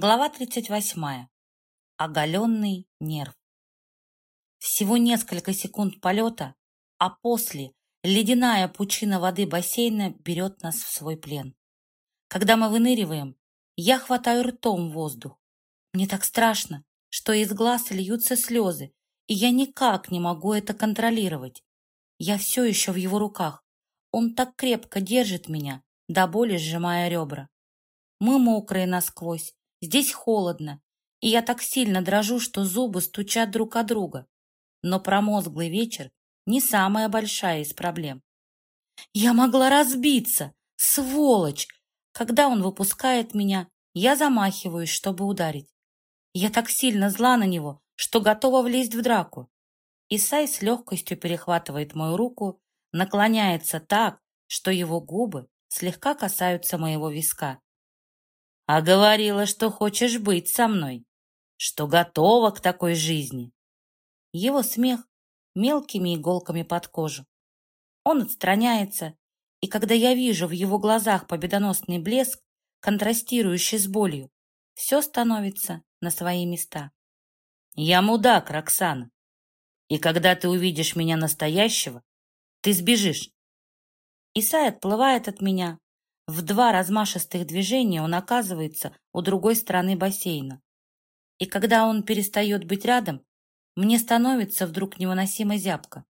Глава 38. Оголенный нерв. Всего несколько секунд полета, а после ледяная пучина воды бассейна берет нас в свой плен. Когда мы выныриваем, я хватаю ртом воздух. Мне так страшно, что из глаз льются слезы, и я никак не могу это контролировать. Я все еще в его руках. Он так крепко держит меня, до боли сжимая ребра. Мы мокрые насквозь, Здесь холодно, и я так сильно дрожу, что зубы стучат друг о друга. Но промозглый вечер не самая большая из проблем. Я могла разбиться, сволочь! Когда он выпускает меня, я замахиваюсь, чтобы ударить. Я так сильно зла на него, что готова влезть в драку. Исай с легкостью перехватывает мою руку, наклоняется так, что его губы слегка касаются моего виска. А говорила, что хочешь быть со мной, что готова к такой жизни. Его смех мелкими иголками под кожу. Он отстраняется, и когда я вижу в его глазах победоносный блеск, контрастирующий с болью, все становится на свои места. Я мудак, Роксана. И когда ты увидишь меня настоящего, ты сбежишь. Исай отплывает от меня, в два размашистых движения он оказывается у другой стороны бассейна. И когда он перестает быть рядом, мне становится вдруг невыносимо зябко.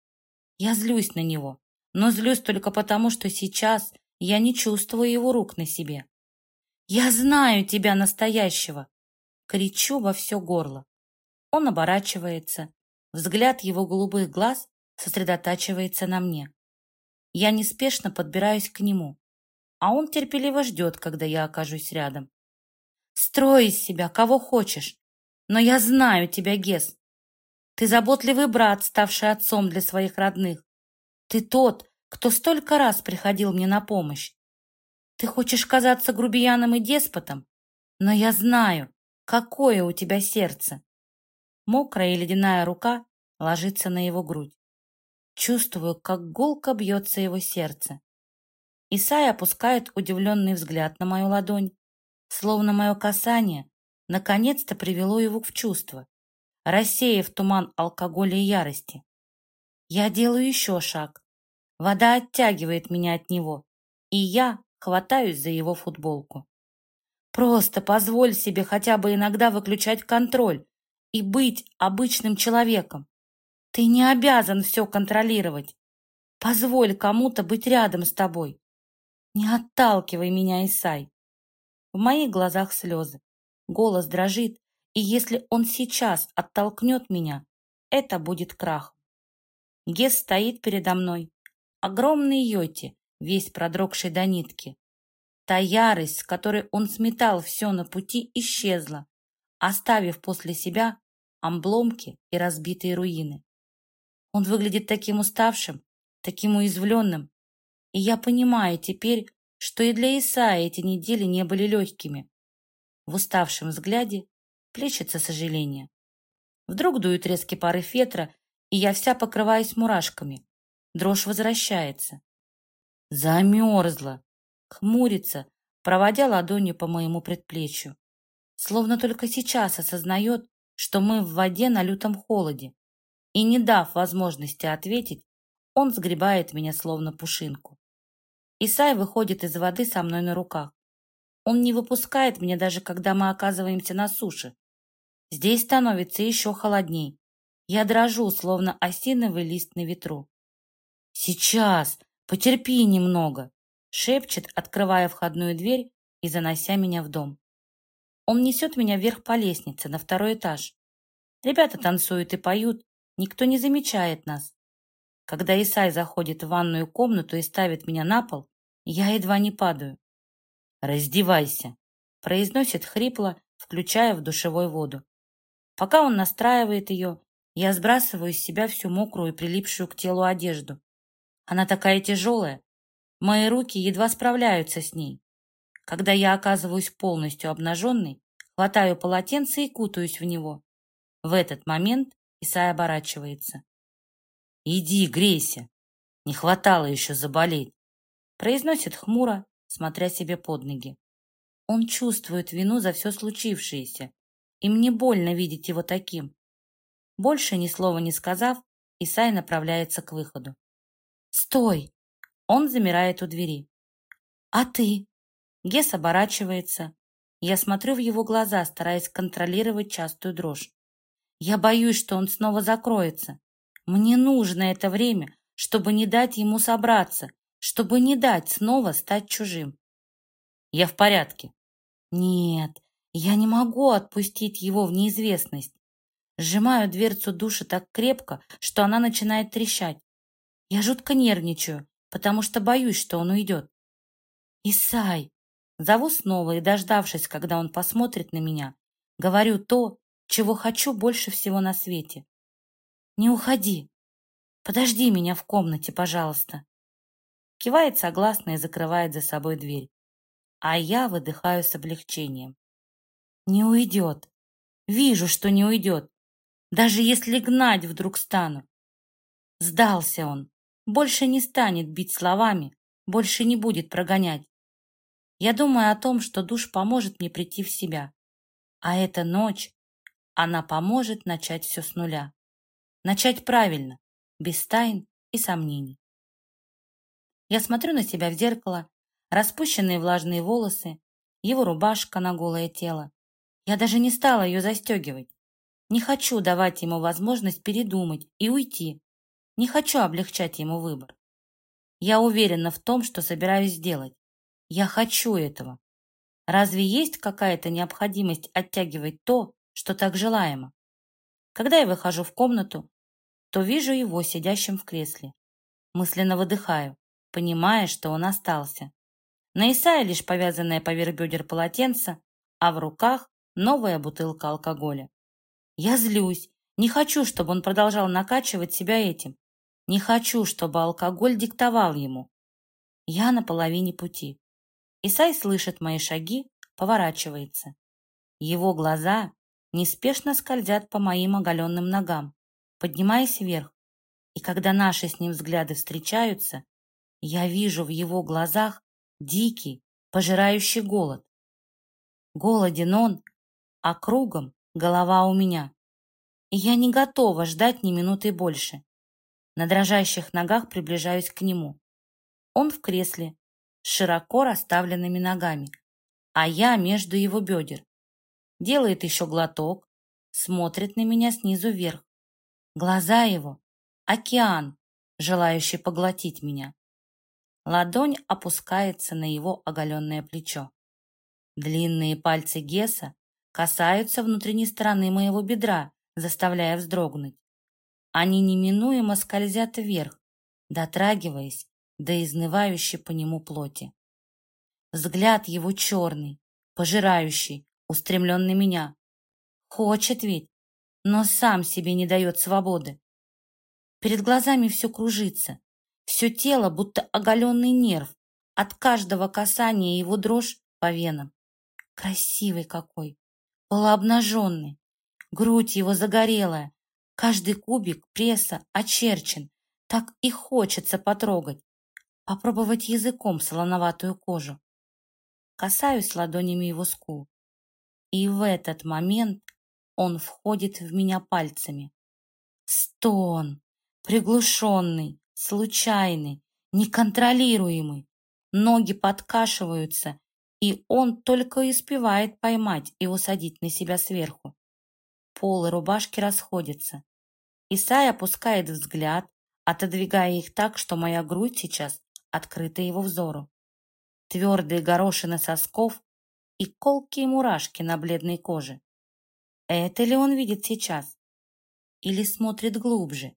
Я злюсь на него, но злюсь только потому, что сейчас я не чувствую его рук на себе. «Я знаю тебя настоящего!» Кричу во все горло. Он оборачивается. Взгляд его голубых глаз сосредотачивается на мне. Я неспешно подбираюсь к нему а он терпеливо ждет, когда я окажусь рядом. Строй из себя кого хочешь, но я знаю тебя, Гес. Ты заботливый брат, ставший отцом для своих родных. Ты тот, кто столько раз приходил мне на помощь. Ты хочешь казаться грубияном и деспотом, но я знаю, какое у тебя сердце. Мокрая и ледяная рука ложится на его грудь. Чувствую, как гулко бьется его сердце. Исай опускает удивленный взгляд на мою ладонь, словно мое касание наконец-то привело его в чувство, рассеяв туман алкоголя и ярости. Я делаю еще шаг. Вода оттягивает меня от него, и я хватаюсь за его футболку. Просто позволь себе хотя бы иногда выключать контроль и быть обычным человеком. Ты не обязан все контролировать. Позволь кому-то быть рядом с тобой. Не отталкивай меня, Исай. В моих глазах слезы. Голос дрожит, и если он сейчас оттолкнет меня, это будет крах. Гес стоит передо мной. Огромный йоти, весь продрогший до нитки. Та ярость, с которой он сметал все на пути, исчезла, оставив после себя обломки и разбитые руины. Он выглядит таким уставшим, таким уязвленным, и я понимаю теперь, что и для Исаи эти недели не были легкими. В уставшем взгляде плещется сожаление. Вдруг дует резкий порыв ветра, и я вся покрываюсь мурашками. Дрожь возвращается. Замерзла. Хмурится, проводя ладонью по моему предплечью. Словно только сейчас осознает, что мы в воде на лютом холоде. И не дав возможности ответить, он сгребает меня словно пушинку. Исай выходит из воды со мной на руках. Он не выпускает меня даже когда мы оказываемся на суше. Здесь становится еще холодней. Я дрожу, словно осиновый лист на ветру. «Сейчас! Потерпи немного!» шепчет, открывая входную дверь и занося меня в дом. Он несет меня вверх по лестнице, на второй этаж. Ребята танцуют и поют, никто не замечает нас. Когда Исай заходит в ванную комнату и ставит меня на пол, я едва не падаю. «Раздевайся», — произносит хрипло, включая в душевой воду. Пока он настраивает ее, я сбрасываю с себя всю мокрую и прилипшую к телу одежду. Она такая тяжелая. Мои руки едва справляются с ней. Когда я оказываюсь полностью обнаженной, хватаю полотенце и кутаюсь в него. В этот момент Исай оборачивается. «Иди, грейся. Не хватало еще заболеть», произносит хмуро, смотря себе под ноги. Он чувствует вину за все случившееся, и мне больно видеть его таким. Больше ни слова не сказав, Исай направляется к выходу. «Стой!» Он замирает у двери. «А ты?» Гес оборачивается. Я смотрю в его глаза, стараясь контролировать частую дрожь. Я боюсь, что он снова закроется. Мне нужно это время, чтобы не дать ему собраться, чтобы не дать снова стать чужим. Я в порядке. Нет, я не могу отпустить его в неизвестность. Сжимаю дверцу души так крепко, что она начинает трещать. Я жутко нервничаю, потому что боюсь, что он уйдет. Исай! Зову снова и, дождавшись, когда он посмотрит на меня, говорю то, чего хочу больше всего на свете. Не уходи. Подожди меня в комнате, пожалуйста. Кивает согласно и закрывает за собой дверь. А я выдыхаю с облегчением. Не уйдет. Вижу, что не уйдет. Даже если гнать вдруг стану. Сдался он. Больше не станет бить словами, больше не будет прогонять. Я думаю о том, что душ поможет мне прийти в себя. А эта ночь, она поможет начать все с нуля. Начать правильно, без тайн и сомнений. Я смотрю на себя в зеркало, распущенные влажные волосы, его рубашка на голое тело. Я даже не стала ее застегивать. Не хочу давать ему возможность передумать и уйти. Не хочу облегчать ему выбор. Я уверена в том, что собираюсь сделать. Я хочу этого. Разве есть какая-то необходимость оттягивать то, что так желаемо? Когда я выхожу в комнату, то вижу его сидящим в кресле. Мысленно выдыхаю, понимая, что он остался. На Исае лишь повязанное поверх бедер полотенце, а в руках новая бутылка алкоголя. Я злюсь. Не хочу, чтобы он продолжал накачивать себя этим. Не хочу, чтобы алкоголь диктовал ему. Я на половине пути. Исай слышит мои шаги, поворачивается. Его глаза неспешно скользят по моим оголенным ногам, поднимаясь вверх. И когда наши с ним взгляды встречаются, я вижу в его глазах дикий, пожирающий голод. Голоден он, а кругом голова у меня. И я не готова ждать ни минуты больше. На дрожащих ногах приближаюсь к нему. Он в кресле, с широко расставленными ногами, а я между его бедер. Делает еще глоток, смотрит на меня снизу вверх. Глаза его — океан, желающий поглотить меня. Ладонь опускается на его оголенное плечо. Длинные пальцы Геса касаются внутренней стороны моего бедра, заставляя вздрогнуть. Они неминуемо скользят вверх, дотрагиваясь до изнывающей по нему плоти. Взгляд его черный, пожирающий, устремлен на меня. Хочет ведь, но сам себе не дает свободы. Перед глазами все кружится, все тело будто оголенный нерв, от каждого касания его дрожь по венам. Красивый какой, полуобнаженный. Грудь его загорелая. Каждый кубик пресса очерчен. Так и хочется потрогать. Попробовать языком солоноватую кожу. Касаюсь ладонями его скул. И в этот момент он входит в меня пальцами. Стон, приглушенный, случайный, неконтролируемый. Ноги подкашиваются, и он только успевает поймать и усадить на себя сверху. Полы рубашки расходятся. Исай опускает взгляд, отодвигая их так, что моя грудь сейчас открыта его взору. Твердые горошины сосков и колкие мурашки на бледной коже. Это ли он видит сейчас? Или смотрит глубже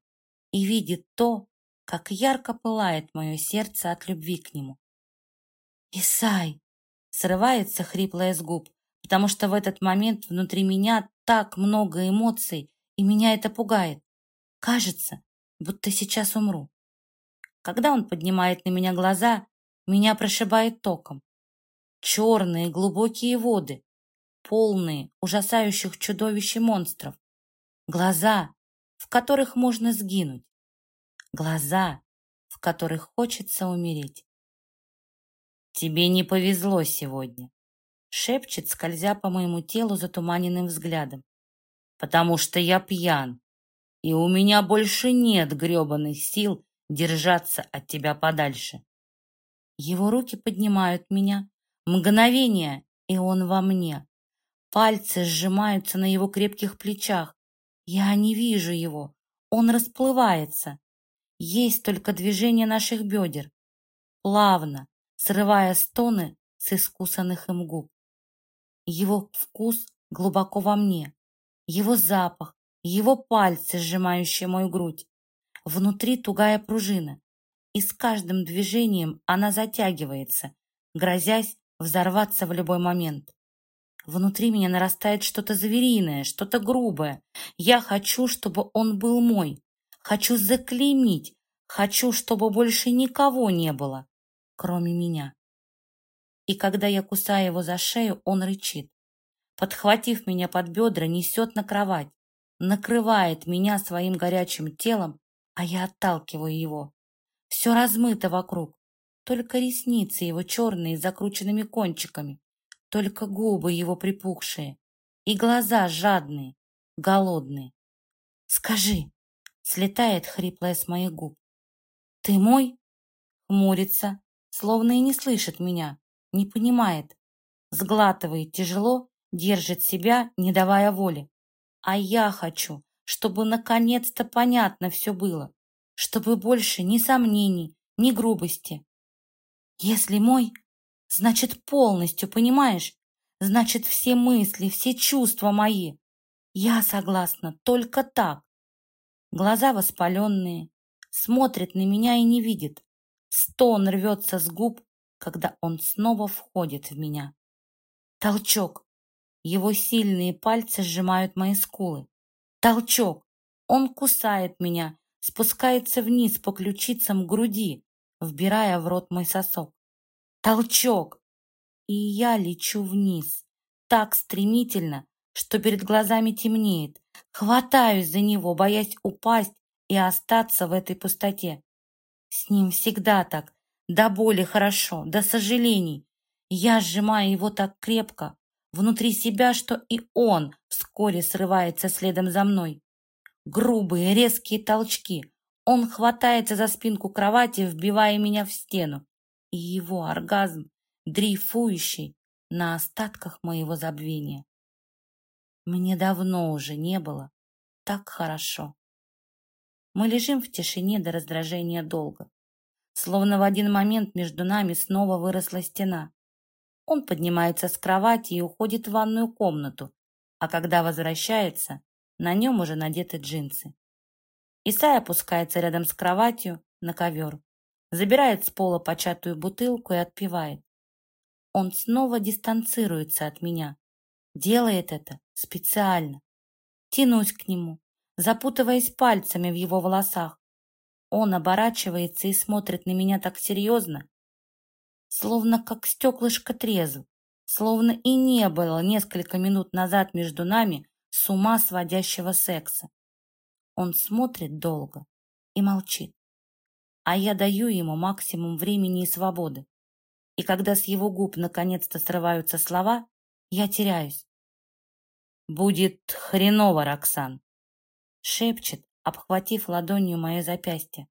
и видит то, как ярко пылает мое сердце от любви к нему? «Исай!» Срывается хриплое с губ, потому что в этот момент внутри меня так много эмоций, и меня это пугает. Кажется, будто сейчас умру. Когда он поднимает на меня глаза, меня прошибает током. Черные глубокие воды, полные ужасающих чудовищ и монстров. Глаза, в которых можно сгинуть. Глаза, в которых хочется умереть. Тебе не повезло сегодня. шепчет, скользя по моему телу затуманенным взглядом. «Потому что я пьян, и у меня больше нет гребаных сил держаться от тебя подальше». Его руки поднимают меня. Мгновение, и он во мне. Пальцы сжимаются на его крепких плечах. Я не вижу его. Он расплывается. Есть только движение наших бедер. Плавно, срывая стоны с искусанных им губ. Его вкус глубоко во мне. Его запах, его пальцы, сжимающие мою грудь. Внутри тугая пружина. И с каждым движением она затягивается, грозясь взорваться в любой момент. Внутри меня нарастает что-то звериное, что-то грубое. Я хочу, чтобы он был мой. Хочу заклеймить. Хочу, чтобы больше никого не было, кроме меня. И когда я кусаю его за шею, он рычит. Подхватив меня под бедра, несет на кровать, накрывает меня своим горячим телом, а я отталкиваю его. Все размыто вокруг, только ресницы его черные с закрученными кончиками, только губы его припухшие и глаза жадные, голодные. «Скажи!» — слетает хриплое с моих губ. «Ты мой?» — хмурится, словно и не слышит меня, не понимает. Сглатывает тяжело, держит себя, не давая воли. А я хочу, чтобы наконец-то понятно все было, чтобы больше ни сомнений, ни грубости. Если мой, значит полностью, понимаешь? Значит все мысли, все чувства мои. Я согласна только так. Глаза воспаленные, смотрит на меня и не видит. Стон рвется с губ, когда он снова входит в меня. Толчок. Его сильные пальцы сжимают мои скулы. Толчок. Он кусает меня, спускается вниз по ключицам груди, вбирая в рот мой сосок. Толчок. И я лечу вниз. Так стремительно, что перед глазами темнеет. Хватаюсь за него, боясь упасть и остаться в этой пустоте. С ним всегда так, до боли хорошо, до сожалений. Я сжимаю его так крепко, внутри себя, что и он вскоре срывается следом за мной. Грубые, резкие толчки. Он хватается за спинку кровати, вбивая меня в стену. И его оргазм, дрейфующий на остатках моего забвения. Мне давно уже не было так хорошо. Мы лежим в тишине до раздражения долго. Словно в один момент между нами снова выросла стена. Он поднимается с кровати и уходит в ванную комнату, а когда возвращается, на нем уже надеты джинсы. Исай опускается рядом с кроватью на ковер, забирает с пола початую бутылку и отпивает. Он снова дистанцируется от меня. Делает это специально. Тянусь к нему, запутываясь пальцами в его волосах. Он оборачивается и смотрит на меня так серьезно, словно как стеклышко трезв, словно и не было несколько минут назад между нами с ума сводящего секса. Он смотрит долго и молчит, а я даю ему максимум времени и свободы. И когда с его губ наконец-то срываются слова, я теряюсь. «Будет хреново, Роксан!» Шепчет, обхватив ладонью мое запястье.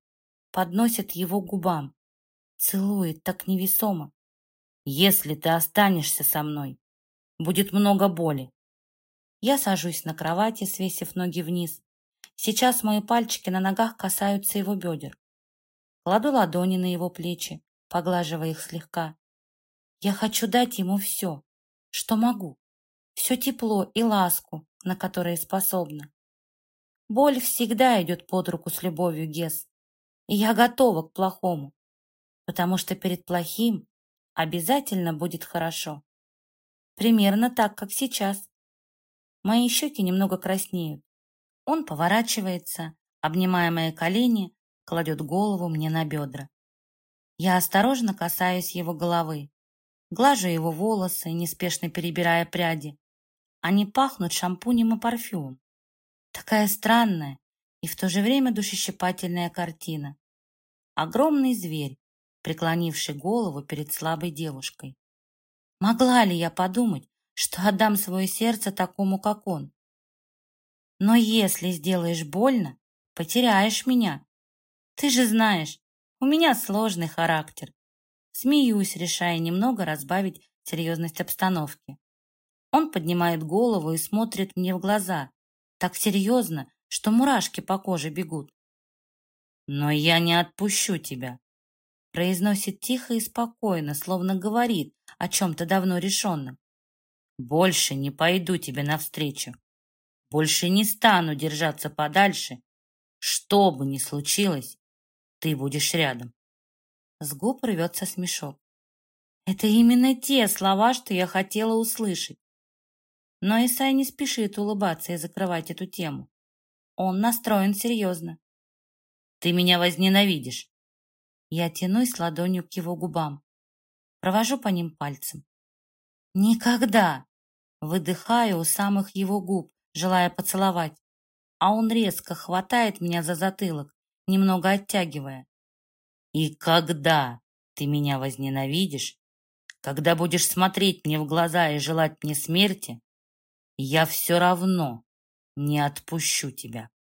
Подносит его губам. Целует так невесомо. «Если ты останешься со мной, будет много боли, я сажусь на кровати, свесив ноги вниз. Сейчас мои пальчики на ногах касаются его бедер. Кладу ладони на его плечи, поглаживая их слегка. Я хочу дать ему все, что могу. Все тепло и ласку, на которые способна. Боль всегда идет под руку с любовью, Гес. И я готова к плохому, потому что перед плохим обязательно будет хорошо. Примерно так, как сейчас. Мои щеки немного краснеют. Он поворачивается, обнимая мои колени, кладет голову мне на бедра. Я осторожно касаюсь его головы, глажу его волосы, неспешно перебирая пряди. Они пахнут шампунем и парфюмом. Такая странная и в то же время душещипательная картина. Огромный зверь, преклонивший голову перед слабой девушкой. Могла ли я подумать, что отдам свое сердце такому, как он? Но если сделаешь больно, потеряешь меня. Ты же знаешь, у меня сложный характер. Смеюсь, решая немного разбавить серьезность обстановки. Он поднимает голову и смотрит мне в глаза, так серьезно, что мурашки по коже бегут. «Но я не отпущу тебя», — произносит тихо и спокойно, словно говорит о чем-то давно решенном. «Больше не пойду тебе навстречу. Больше не стану держаться подальше. Что бы ни случилось, ты будешь рядом». С губ рвется смешок. Это именно те слова, что я хотела услышать. Но Исай не спешит улыбаться и закрывать эту тему. Он настроен серьезно. «Ты меня возненавидишь!» Я тянусь ладонью к его губам. Провожу по ним пальцем. «Никогда!» Выдыхаю у самых его губ, желая поцеловать. А он резко хватает меня за затылок, немного оттягивая. «И когда ты меня возненавидишь, когда будешь смотреть мне в глаза и желать мне смерти, я все равно не отпущу тебя.